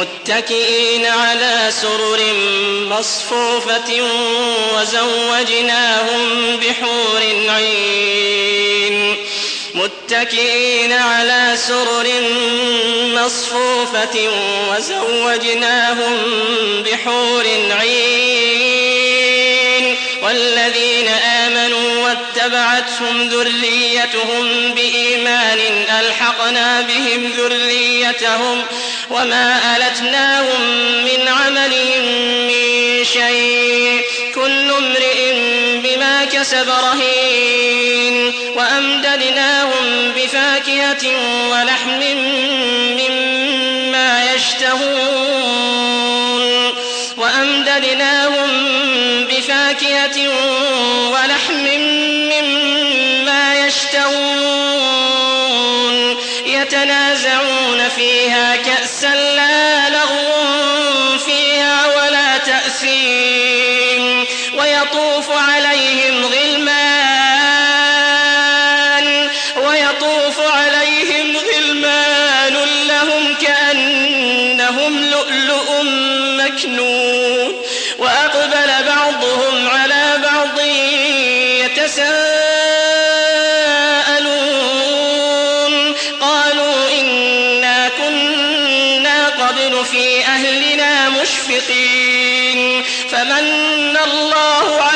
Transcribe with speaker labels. Speaker 1: متكئين على سرر مصفوفة وزوجناهم بحور عين متكئين على سرر مصفوفة وزوجناهم بحور عين والذين آمنوا اتبعتهم ذريتهم بإيمان ألحقنا بهم ذريتهم وما ألتناهم من عملهم من شيء كل امرئ بما كسب رهين وأمددناهم بفاكهة ولحم مما يشتهون وأمددناهم بفاكهة ولحم مما فيها كأسا لا لغو فيها ولا تأثيم ويطوف عليهم غلمان ويطوف عليهم غلمان لهم كأنهم لؤلؤ مكنون في أهلنا مشفقين فمن الله على